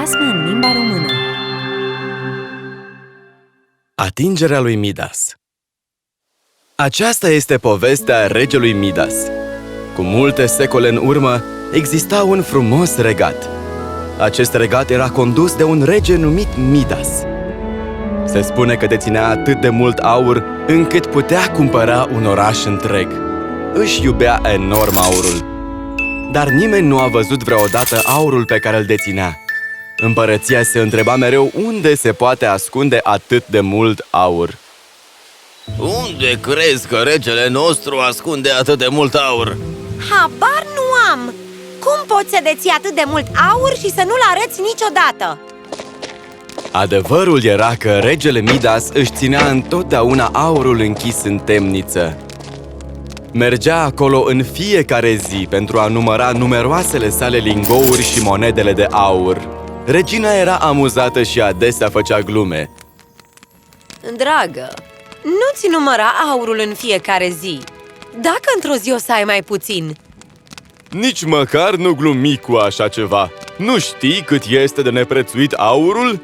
basme în limba română Atingerea lui Midas Aceasta este povestea regelui Midas. Cu multe secole în urmă, exista un frumos regat. Acest regat era condus de un rege numit Midas. Se spune că deținea atât de mult aur încât putea cumpăra un oraș întreg. Își iubea enorm aurul. Dar nimeni nu a văzut vreodată aurul pe care îl deținea. Împărăția se întreba mereu unde se poate ascunde atât de mult aur. Unde crezi că regele nostru ascunde atât de mult aur? Habar nu am! Cum poți să deții atât de mult aur și să nu-l arăți niciodată? Adevărul era că regele Midas își ținea întotdeauna aurul închis în temniță. Mergea acolo în fiecare zi pentru a număra numeroasele sale lingouri și monedele de aur. Regina era amuzată și adesea făcea glume. Dragă, nu-ți număra aurul în fiecare zi Dacă într-o zi o să ai mai puțin Nici măcar nu glumi cu așa ceva. Nu știi cât este de neprețuit aurul?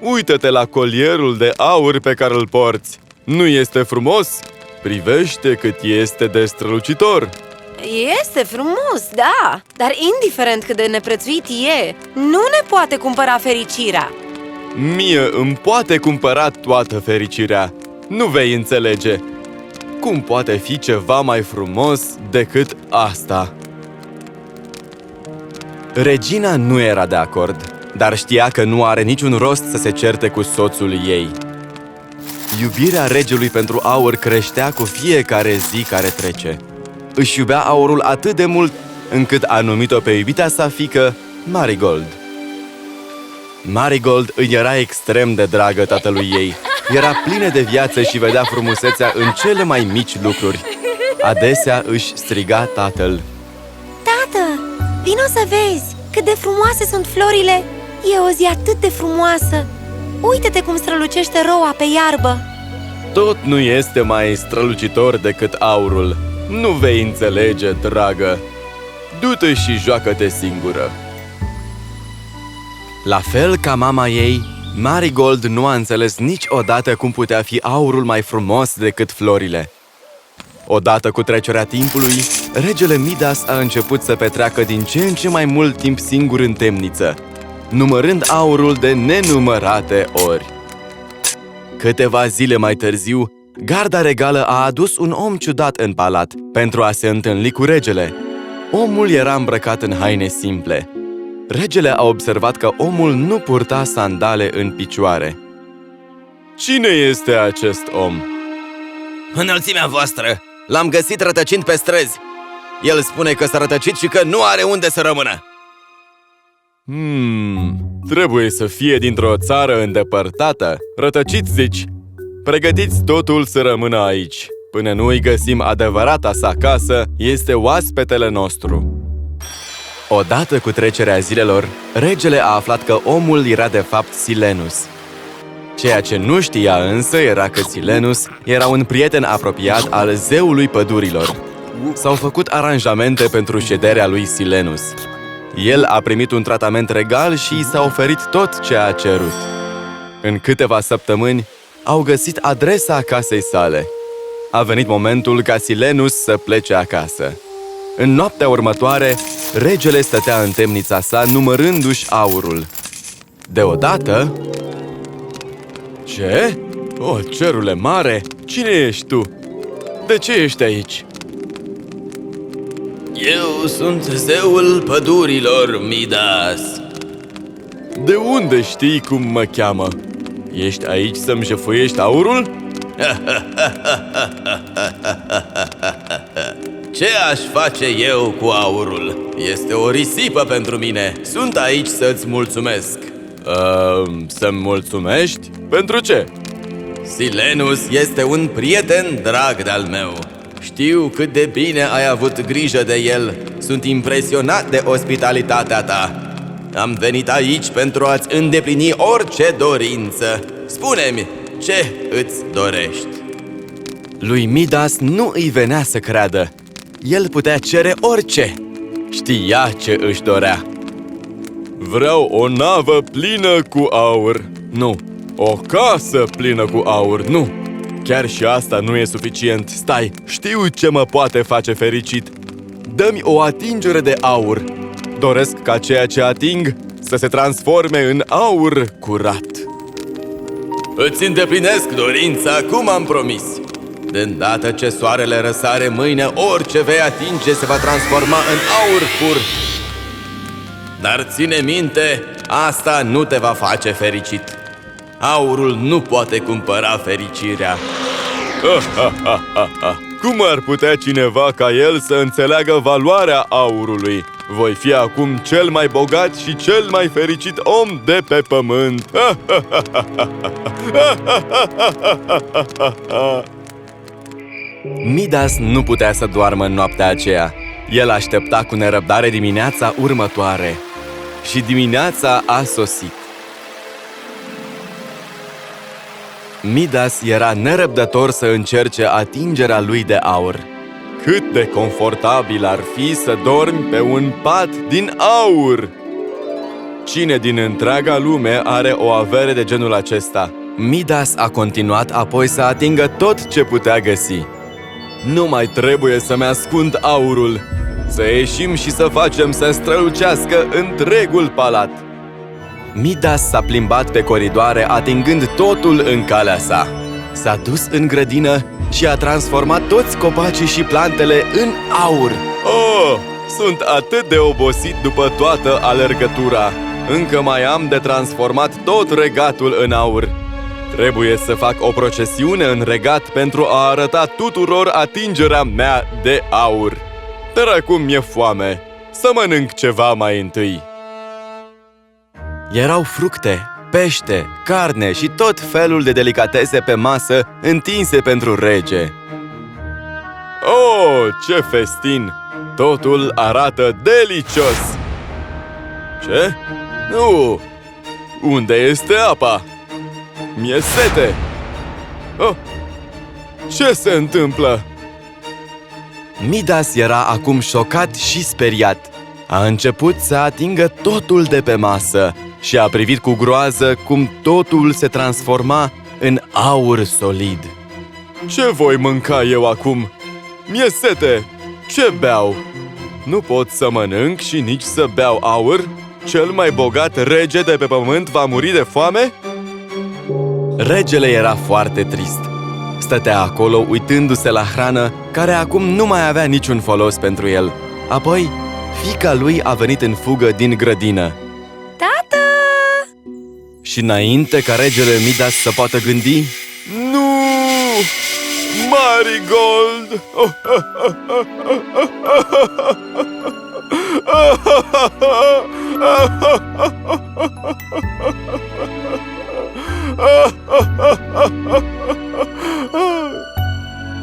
Uită-te la colierul de aur pe care îl porți. Nu este frumos? Privește cât este de strălucitor. Este frumos, da Dar indiferent cât de neprețuit e Nu ne poate cumpăra fericirea Mie îmi poate cumpăra toată fericirea. Nu vei înțelege. Cum poate fi ceva mai frumos decât asta? Regina nu era de acord, dar știa că nu are niciun rost să se certe cu soțul ei. Iubirea regelui pentru aur creștea cu fiecare zi care trece. Își iubea aurul atât de mult încât a numit-o pe iubita sa fică Marigold. Marigold îi era extrem de dragă tatălui ei. Era plină de viață și vedea frumusețea în cele mai mici lucruri. Adesea își striga tatăl. Tată, vino să vezi cât de frumoase sunt florile E o zi atât de frumoasă Uită-te cum strălucește roa pe iarbă Tot nu este mai strălucitor decât aurul. Nu vei înțelege, dragă. Du-te și joacă-te singură. La fel ca mama ei, Marigold nu a înțeles niciodată cum putea fi aurul mai frumos decât florile. Odată cu trecerea timpului, regele Midas a început să petreacă din ce în ce mai mult timp singur în temniță, numărând aurul de nenumărate ori. Câteva zile mai târziu, garda regală a adus un om ciudat în palat pentru a se întâlni cu regele. Omul era îmbrăcat în haine simple. Regele a observat că omul nu purta sandale în picioare. Cine este acest om? Înălțimea voastră! L-am găsit rătăcind pe străzi! El spune că s-a rătăcit și că nu are unde să rămână! Hmm, trebuie să fie dintr-o țară îndepărtată. Rătăcit, zici? Pregătiți totul să rămână aici. Până nu îi găsim adevărata sa casă, este oaspetele nostru. Odată cu trecerea zilelor, regele a aflat că omul era de fapt Silenus. Ceea ce nu știa însă era că Silenus era un prieten apropiat al zeului pădurilor. S-au făcut aranjamente pentru șederea lui Silenus. El a primit un tratament regal și i s-a oferit tot ce a cerut. În câteva săptămâni, au găsit adresa casei sale. A venit momentul ca Silenus să plece acasă. În noaptea următoare, regele stătea în temnița sa numărându-și aurul. Deodată... Ce? O, cerule mare! Cine ești tu? De ce ești aici? Eu sunt zeul pădurilor, Midas! De unde știi cum mă cheamă? Ești aici să-mi jefuiești aurul? Ce aș face eu cu aurul? Este o risipă pentru mine. Sunt aici să-ți mulțumesc. Uh, să-mi mulțumești? Pentru ce? Silenus este un prieten drag de-al meu. Știu cât de bine ai avut grijă de el. Sunt impresionat de ospitalitatea ta. Am venit aici pentru a-ți îndeplini orice dorință. Spune-mi, ce îți dorești? Lui Midas nu îi venea să creadă. El putea cere orice. Știa ce își dorea. Vreau o navă plină cu aur. Nu. O casă plină cu aur. Nu. Chiar și asta nu e suficient. Stai, știu ce mă poate face fericit. Dă-mi o atingere de aur. Doresc ca ceea ce ating să se transforme în aur curat. Îți îndeplinesc dorința cum am promis De îndată ce soarele răsare mâine Orice vei atinge se va transforma în aur pur Dar ține minte, asta nu te va face fericit Aurul nu poate cumpăra fericirea Cum ar putea cineva ca el să înțeleagă valoarea aurului? Voi fi acum cel mai bogat și cel mai fericit om de pe pământ. Midas nu putea să doarmă în noaptea aceea. El aștepta cu nerăbdare dimineața următoare. Și dimineața a sosit. Midas era nerăbdător să încerce atingerea lui de aur. Cât de confortabil ar fi să dormi pe un pat din aur! Cine din întreaga lume are o avere de genul acesta? Midas a continuat apoi să atingă tot ce putea găsi. Nu mai trebuie să-mi ascund aurul! Să ieșim și să facem să strălucească întregul palat! Midas s-a plimbat pe coridoare atingând totul în calea sa. S-a dus în grădină și a transformat toți copacii și plantele în aur. Oh, sunt atât de obosit după toată alergătura. Încă mai am de transformat tot regatul în aur. Trebuie să fac o procesiune în regat pentru a arăta tuturor atingerea mea de aur. Dar acum mi-e foame. Să mănânc ceva mai întâi. Erau fructe, pește, carne și tot felul de delicatese pe masă întinse pentru rege. Oh, ce festin! Totul arată delicios! Ce? Nu! Unde este apa? Mi-e sete! Oh! Ce se întâmplă? Midas era acum șocat și speriat. A început să atingă totul de pe masă și a privit cu groază cum totul se transforma în aur solid. Ce voi mânca eu acum? Mi-e sete! Ce beau? Nu pot să mănânc și nici să beau aur? Cel mai bogat rege de pe pământ va muri de foame? Regele era foarte trist. Stătea acolo uitându-se la hrană, care acum nu mai avea niciun folos pentru el. Apoi, fica lui a venit în fugă din grădină. Tată! Și înainte ca regele Midas să poată gândi Nu! Marigold!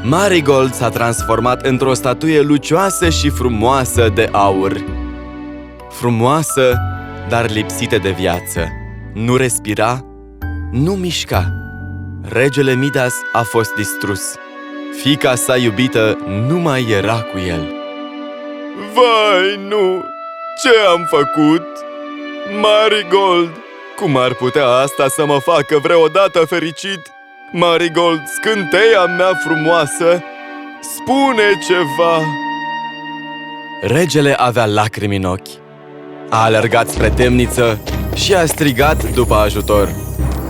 Marigold s-a transformat într-o statuie lucioasă și frumoasă de aur. Frumoasă, dar lipsită de viață. Nu respira, nu mișca. Regele Midas a fost distrus. Fica sa iubită nu mai era cu el. Vai, nu! Ce am făcut? Marigold! Cum ar putea asta să mă facă vreodată fericit? Marigold, scânteia mea frumoasă, spune ceva! Regele avea lacrimi în ochi. A alergat spre temniță și a strigat după ajutor.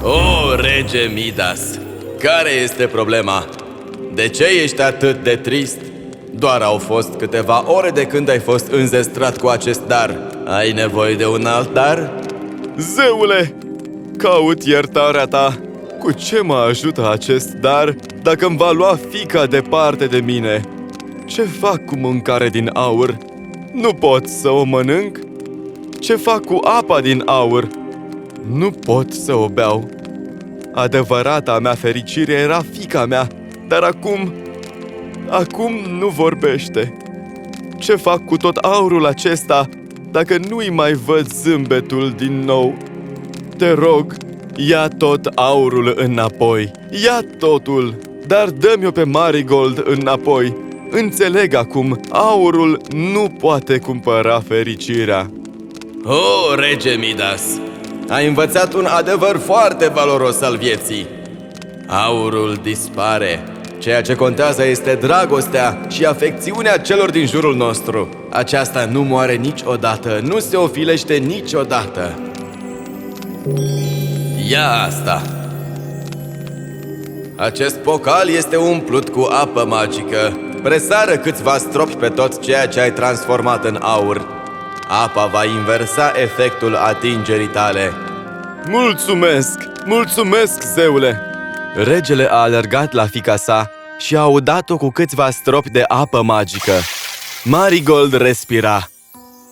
O, rege Midas, care este problema? De ce ești atât de trist? Doar au fost câteva ore de când ai fost înzestrat cu acest dar. Ai nevoie de un alt dar? Zeule, caut iertarea ta! Cu ce mă ajută acest dar dacă îmi va lua fica departe de mine? Ce fac cu mâncare din aur? Nu pot să o mănânc? Ce fac cu apa din aur? Nu pot să o beau. Adevărata mea fericire era fica mea, dar acum... Acum nu vorbește. Ce fac cu tot aurul acesta dacă nu-i mai văd zâmbetul din nou? Te rog, ia tot aurul înapoi. Ia totul, dar dă-mi-o pe Marigold înapoi. Înțeleg acum, aurul nu poate cumpăra fericirea. O, rege Midas, ai învățat un adevăr foarte valoros al vieții. Aurul dispare. Ceea ce contează este dragostea și afecțiunea celor din jurul nostru. Aceasta nu moare niciodată, nu se ofilește niciodată. Ia asta! Acest pocal este umplut cu apă magică. Presară câțiva stropi pe tot ceea ce ai transformat în aur. Apa va inversa efectul atingerii tale. Mulțumesc! Mulțumesc, zeule! Regele a alergat la fica sa și a audat-o cu câțiva stropi de apă magică. Marigold respira.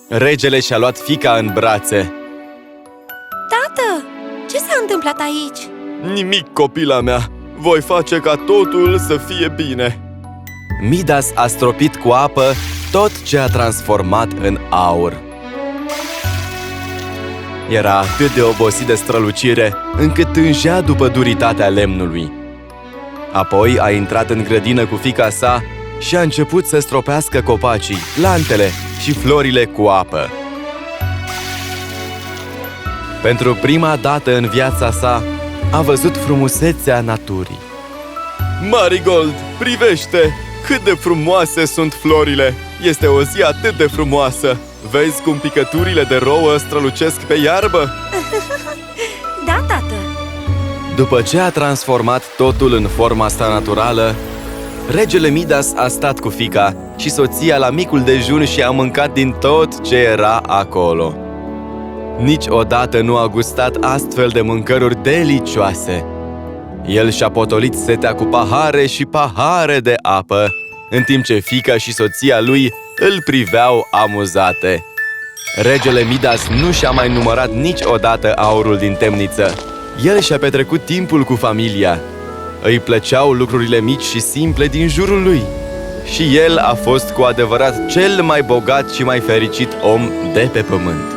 Regele și-a luat fica în brațe. Tată, ce s-a întâmplat aici? Nimic, copila mea! Voi face ca totul să fie bine! Midas a stropit cu apă tot ce a transformat în aur. Era atât de obosit de strălucire, încât tângea după duritatea lemnului. Apoi a intrat în grădină cu fica sa și a început să stropească copacii, plantele și florile cu apă. Pentru prima dată în viața sa, a văzut frumusețea naturii. Marigold, privește! Cât de frumoase sunt florile! Este o zi atât de frumoasă! Vezi cum picăturile de rouă strălucesc pe iarbă? Da, tată După ce a transformat totul în forma sa naturală, regele Midas a stat cu fica și soția la micul dejun și a mâncat din tot ce era acolo. Niciodată nu a gustat astfel de mâncăruri delicioase. El și-a potolit setea cu pahare și pahare de apă, în timp ce fica și soția lui îl priveau amuzate. Regele Midas nu și-a mai numărat niciodată aurul din temniță. El și-a petrecut timpul cu familia. Îi plăceau lucrurile mici și simple din jurul lui. Și el a fost cu adevărat cel mai bogat și mai fericit om de pe pământ.